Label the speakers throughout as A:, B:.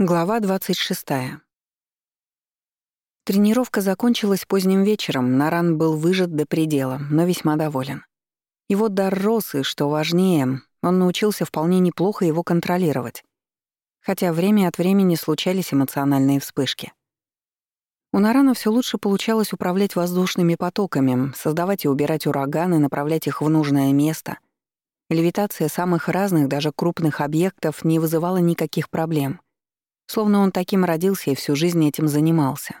A: Глава 26. Тренировка закончилась поздним вечером, Наран был выжат до предела, но весьма доволен. Его дар рос, и, что важнее, он научился вполне неплохо его контролировать. Хотя время от времени случались эмоциональные вспышки. У Нарана все лучше получалось управлять воздушными потоками, создавать и убирать ураганы, направлять их в нужное место. Левитация самых разных, даже крупных объектов не вызывала никаких проблем — Словно он таким родился и всю жизнь этим занимался.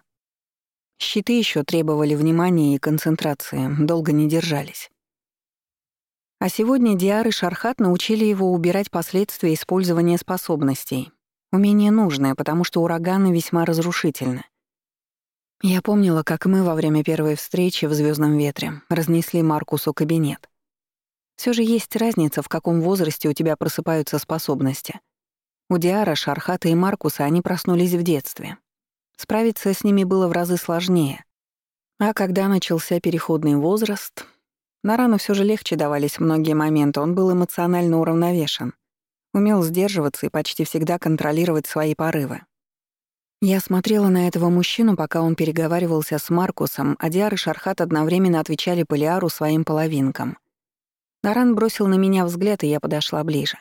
A: Щиты еще требовали внимания и концентрации, долго не держались. А сегодня Диар и Шархат научили его убирать последствия использования способностей. Умение нужное, потому что ураганы весьма разрушительны. Я помнила, как мы во время первой встречи в звездном ветре разнесли Маркусу кабинет. Все же есть разница, в каком возрасте у тебя просыпаются способности. У Диара, Шархата и Маркуса они проснулись в детстве. Справиться с ними было в разы сложнее. А когда начался переходный возраст, на рану все же легче давались многие моменты, он был эмоционально уравновешен, умел сдерживаться и почти всегда контролировать свои порывы. Я смотрела на этого мужчину, пока он переговаривался с Маркусом, а Диар и Шархат одновременно отвечали Полиару своим половинкам. Наран бросил на меня взгляд, и я подошла ближе.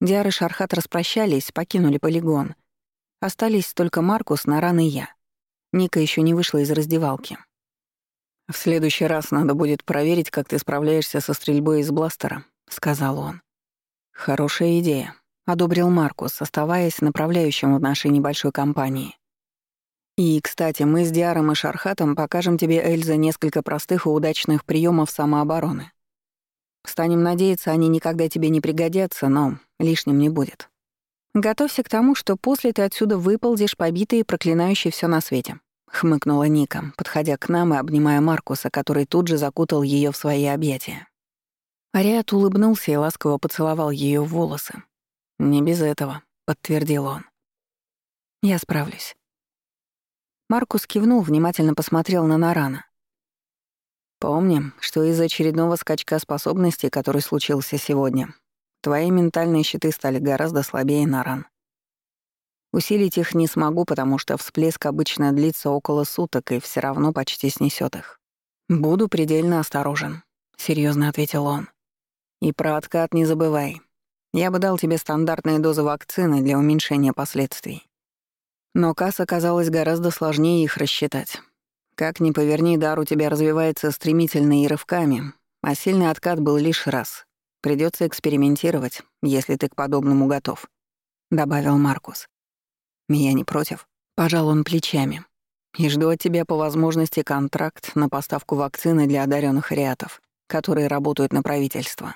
A: Диар и Шархат распрощались, покинули полигон. Остались только Маркус, Наран и я. Ника еще не вышла из раздевалки. «В следующий раз надо будет проверить, как ты справляешься со стрельбой из бластера», — сказал он. «Хорошая идея», — одобрил Маркус, оставаясь направляющим в нашей небольшой компании. «И, кстати, мы с Диаром и Шархатом покажем тебе, Эльза, несколько простых и удачных приемов самообороны. Станем надеяться, они никогда тебе не пригодятся, но лишним не будет. Готовься к тому, что после ты отсюда выползешь побитый и проклинающий все на свете», — хмыкнула Ника, подходя к нам и обнимая Маркуса, который тут же закутал ее в свои объятия. Ариат улыбнулся и ласково поцеловал ее в волосы. «Не без этого», — подтвердил он. «Я справлюсь». Маркус кивнул, внимательно посмотрел на Нарана. Помним, что из-за очередного скачка способностей, который случился сегодня, твои ментальные щиты стали гораздо слабее на ран. Усилить их не смогу, потому что всплеск обычно длится около суток и все равно почти снесет их. Буду предельно осторожен, серьезно ответил он. И про откат не забывай. Я бы дал тебе стандартные дозы вакцины для уменьшения последствий. Но касс оказалось гораздо сложнее их рассчитать. Как ни поверни, дар у тебя развивается стремительно и рывками, а сильный откат был лишь раз. Придется экспериментировать, если ты к подобному готов», — добавил Маркус. «Я не против», — пожал он плечами. «И жду от тебя по возможности контракт на поставку вакцины для одаренных ариатов, которые работают на правительство».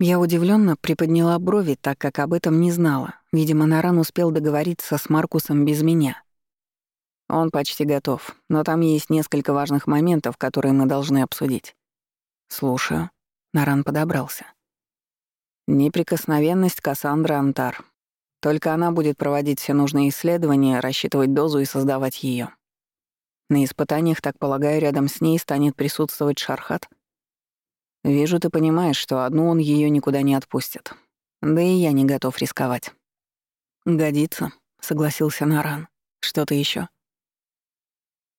A: Я удивленно приподняла брови, так как об этом не знала. Видимо, Наран успел договориться с Маркусом без меня. Он почти готов, но там есть несколько важных моментов, которые мы должны обсудить. Слушаю. Наран подобрался. Неприкосновенность Кассандры Антар. Только она будет проводить все нужные исследования, рассчитывать дозу и создавать ее. На испытаниях, так полагаю, рядом с ней станет присутствовать Шархат. Вижу, ты понимаешь, что одну он ее никуда не отпустит. Да и я не готов рисковать. Годится, согласился Наран. Что-то еще?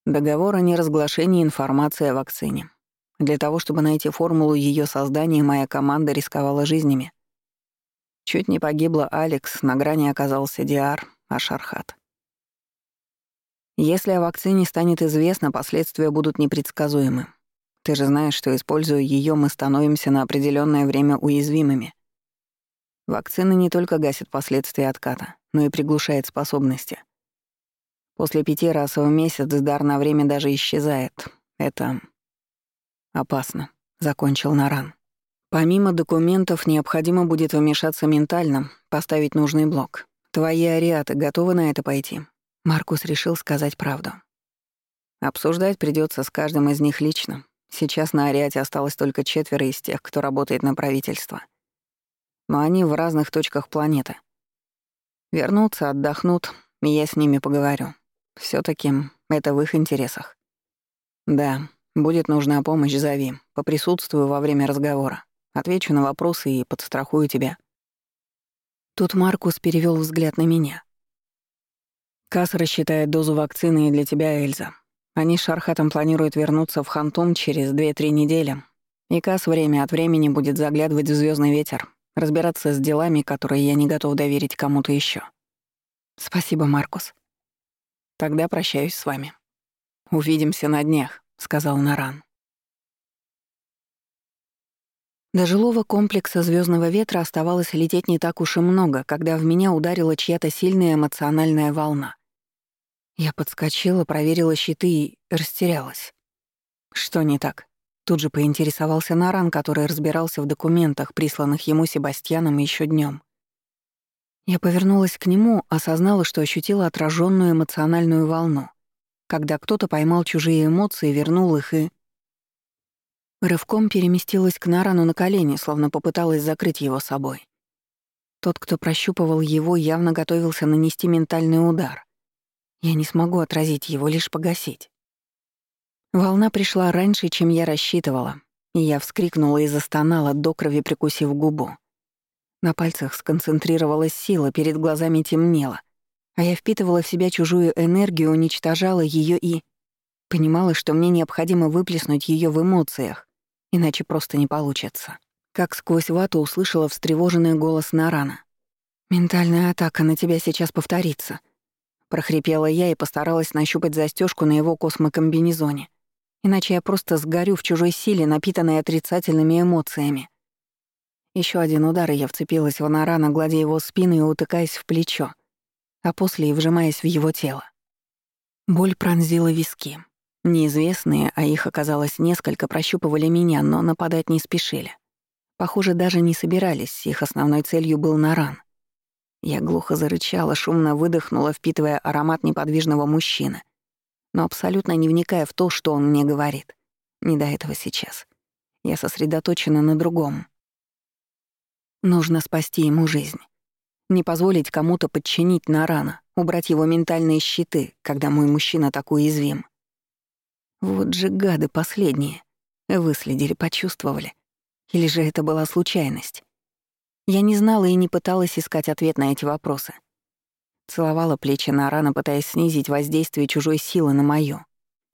A: Договор о неразглашении информации о вакцине. Для того, чтобы найти формулу ее создания, моя команда рисковала жизнями. Чуть не погибла Алекс, на грани оказался Диар, а Шархат. Если о вакцине станет известно, последствия будут непредсказуемы. Ты же знаешь, что, используя ее, мы становимся на определенное время уязвимыми. Вакцина не только гасит последствия отката, но и приглушает способности. После пяти раз в месяц дар на время даже исчезает. Это опасно», — закончил Наран. «Помимо документов, необходимо будет вмешаться ментально, поставить нужный блок. Твои ариаты готовы на это пойти?» Маркус решил сказать правду. Обсуждать придется с каждым из них лично. Сейчас на Ариате осталось только четверо из тех, кто работает на правительство. Но они в разных точках планеты. Вернутся, отдохнут, и я с ними поговорю все таки это в их интересах. Да, будет нужна помощь, зови. Поприсутствую во время разговора. Отвечу на вопросы и подстрахую тебя. Тут Маркус перевел взгляд на меня. Касс рассчитает дозу вакцины и для тебя, Эльза. Они с Шархатом планируют вернуться в Хантум через 2-3 недели. И Касс время от времени будет заглядывать в звездный ветер, разбираться с делами, которые я не готов доверить кому-то еще. Спасибо, Маркус. Тогда прощаюсь с вами. Увидимся на днях, сказал Наран. До жилого комплекса звездного ветра оставалось лететь не так уж и много, когда в меня ударила чья-то сильная эмоциональная волна. Я подскочила, проверила щиты и растерялась. Что не так? Тут же поинтересовался Наран, который разбирался в документах, присланных ему Себастьяном еще днем. Я повернулась к нему, осознала, что ощутила отраженную эмоциональную волну, когда кто-то поймал чужие эмоции, вернул их и Рывком переместилась к Нарану на колени, словно попыталась закрыть его собой. Тот, кто прощупывал его, явно готовился нанести ментальный удар. Я не смогу отразить его, лишь погасить. Волна пришла раньше, чем я рассчитывала, и я вскрикнула и застонала, до крови прикусив губу. На пальцах сконцентрировалась сила, перед глазами темнело, а я впитывала в себя чужую энергию, уничтожала ее и... Понимала, что мне необходимо выплеснуть ее в эмоциях, иначе просто не получится. Как сквозь вату услышала встревоженный голос Нарана. «Ментальная атака на тебя сейчас повторится», — прохрипела я и постаралась нащупать застежку на его космокомбинезоне. Иначе я просто сгорю в чужой силе, напитанной отрицательными эмоциями. Еще один удар, и я вцепилась в Нарана, гладя его спину и утыкаясь в плечо, а после и вжимаясь в его тело. Боль пронзила виски. Неизвестные, а их оказалось несколько, прощупывали меня, но нападать не спешили. Похоже, даже не собирались, их основной целью был наран. Я глухо зарычала, шумно выдохнула, впитывая аромат неподвижного мужчины, но абсолютно не вникая в то, что он мне говорит. Не до этого сейчас. Я сосредоточена на другом. Нужно спасти ему жизнь. Не позволить кому-то подчинить Нарана, убрать его ментальные щиты, когда мой мужчина так уязвим. Вот же гады последние. Выследили, почувствовали. Или же это была случайность? Я не знала и не пыталась искать ответ на эти вопросы. Целовала плечи Нарана, пытаясь снизить воздействие чужой силы на моё.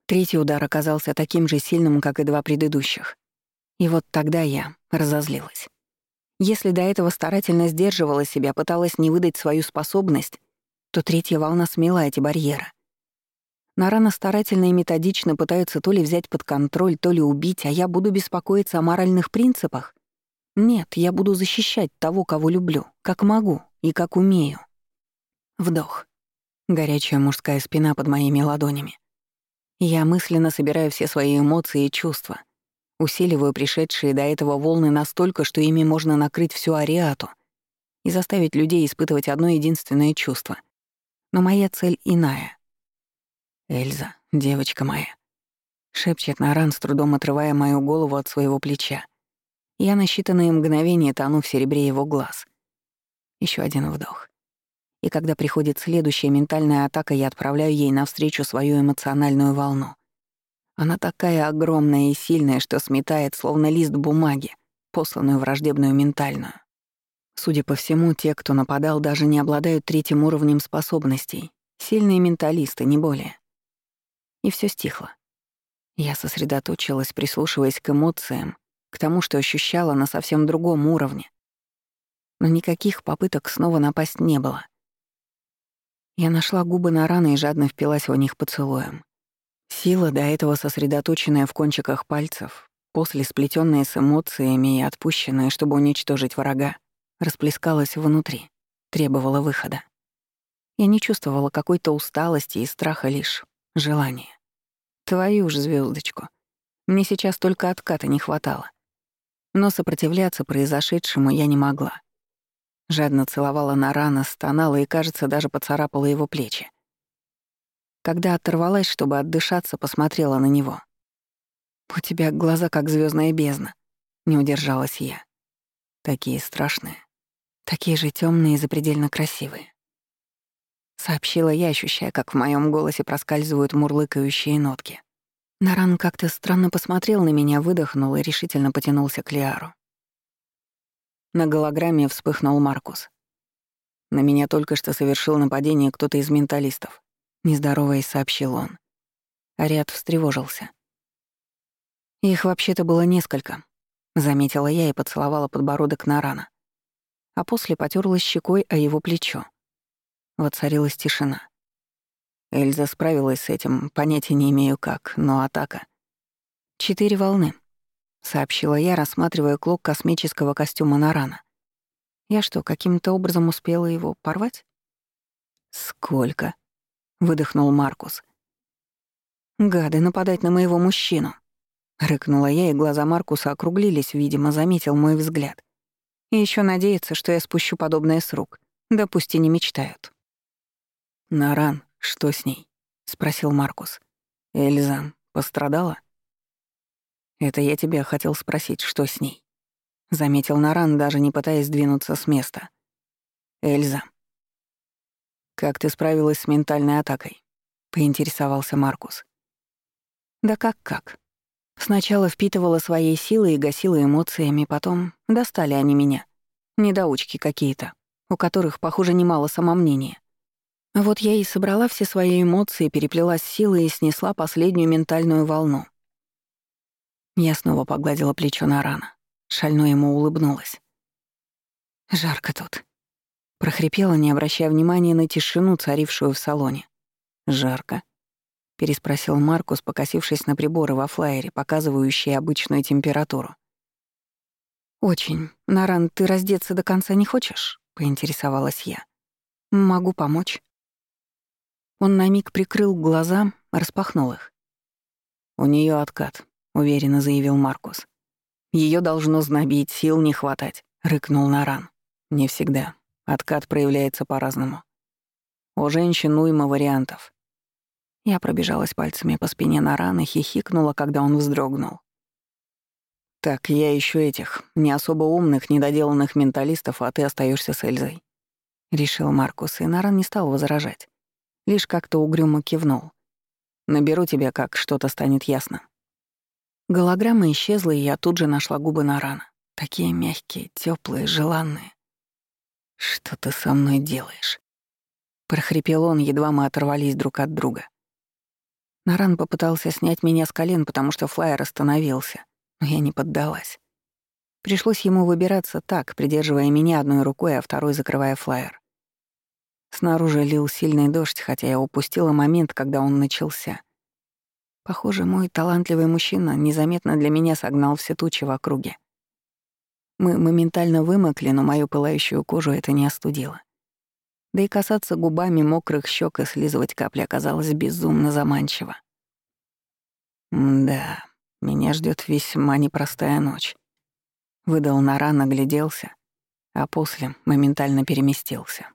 A: Третий удар оказался таким же сильным, как и два предыдущих. И вот тогда я разозлилась. Если до этого старательно сдерживала себя, пыталась не выдать свою способность, то третья волна смела эти барьеры. Нарана старательно и методично пытаются то ли взять под контроль, то ли убить, а я буду беспокоиться о моральных принципах? Нет, я буду защищать того, кого люблю, как могу и как умею. Вдох. Горячая мужская спина под моими ладонями. Я мысленно собираю все свои эмоции и чувства, усиливаю пришедшие до этого волны настолько, что ими можно накрыть всю ариату и заставить людей испытывать одно единственное чувство. Но моя цель иная — «Эльза, девочка моя», — шепчет Наран, с трудом отрывая мою голову от своего плеча. Я на считанные мгновения тону в серебре его глаз. Еще один вдох. И когда приходит следующая ментальная атака, я отправляю ей навстречу свою эмоциональную волну. Она такая огромная и сильная, что сметает, словно лист бумаги, посланную враждебную ментальную. Судя по всему, те, кто нападал, даже не обладают третьим уровнем способностей. Сильные менталисты, не более и все стихло. Я сосредоточилась, прислушиваясь к эмоциям, к тому, что ощущала на совсем другом уровне. Но никаких попыток снова напасть не было. Я нашла губы на раны и жадно впилась в них поцелуем. Сила, до этого сосредоточенная в кончиках пальцев, после сплетенная с эмоциями и отпущенная, чтобы уничтожить врага, расплескалась внутри, требовала выхода. Я не чувствовала какой-то усталости и страха лишь желание. Твою ж звездочку. Мне сейчас только отката не хватало. Но сопротивляться произошедшему я не могла. Жадно целовала на рано, стонала и, кажется, даже поцарапала его плечи. Когда оторвалась, чтобы отдышаться, посмотрела на него. «У тебя глаза как звездная бездна», — не удержалась я. Такие страшные, такие же темные и запредельно красивые. Сообщила я, ощущая, как в моем голосе проскальзывают мурлыкающие нотки. Наран как-то странно посмотрел на меня, выдохнул и решительно потянулся к Лиару. На голограмме вспыхнул Маркус. На меня только что совершил нападение кто-то из менталистов. Нездороваясь, сообщил он. Ариат встревожился. Их вообще-то было несколько, заметила я и поцеловала подбородок Нарана. А после потёрлась щекой о его плечо. Воцарилась тишина. Эльза справилась с этим, понятия не имею как, но атака. «Четыре волны», — сообщила я, рассматривая клок космического костюма Нарана. «Я что, каким-то образом успела его порвать?» «Сколько?» — выдохнул Маркус. «Гады, нападать на моего мужчину!» Рыкнула я, и глаза Маркуса округлились, видимо, заметил мой взгляд. И еще надеется, что я спущу подобное с рук. Да пусть и не мечтают. «Наран, что с ней?» — спросил Маркус. «Эльза пострадала?» «Это я тебя хотел спросить, что с ней?» — заметил Наран, даже не пытаясь двинуться с места. «Эльза». «Как ты справилась с ментальной атакой?» — поинтересовался Маркус. «Да как-как. Сначала впитывала своей силой и гасила эмоциями, потом достали они меня. Недоучки какие-то, у которых, похоже, немало самомнения. Вот я и собрала все свои эмоции, переплела с силой и снесла последнюю ментальную волну. Я снова погладила плечо на рана. Шально ему улыбнулась. «Жарко тут», — прохрипела, не обращая внимания на тишину, царившую в салоне. «Жарко», — переспросил Маркус, покосившись на приборы во флайере, показывающие обычную температуру. «Очень. Наран, ты раздеться до конца не хочешь?» — поинтересовалась я. «Могу помочь». Он на миг прикрыл глаза, распахнул их. «У нее откат», — уверенно заявил Маркус. Ее должно знобить, сил не хватать», — рыкнул Наран. «Не всегда. Откат проявляется по-разному. У женщин уйма вариантов. Я пробежалась пальцами по спине Нарана и хихикнула, когда он вздрогнул. «Так, я ищу этих, не особо умных, недоделанных менталистов, а ты остаешься с Эльзой», — решил Маркус, и Наран не стал возражать. Лишь как-то угрюмо кивнул. «Наберу тебя, как что-то станет ясно». Голограмма исчезла, и я тут же нашла губы Нарана. Такие мягкие, теплые, желанные. «Что ты со мной делаешь?» Прохрипел он, едва мы оторвались друг от друга. Наран попытался снять меня с колен, потому что флайер остановился, но я не поддалась. Пришлось ему выбираться так, придерживая меня одной рукой, а второй закрывая флайер. Снаружи лил сильный дождь, хотя я упустила момент, когда он начался. Похоже, мой талантливый мужчина незаметно для меня согнал все тучи в округе. Мы моментально вымокли, но мою пылающую кожу это не остудило. Да и касаться губами мокрых щек и слизывать капли оказалось безумно заманчиво. «Да, меня ждет весьма непростая ночь». Выдал Наран, огляделся, а после моментально переместился.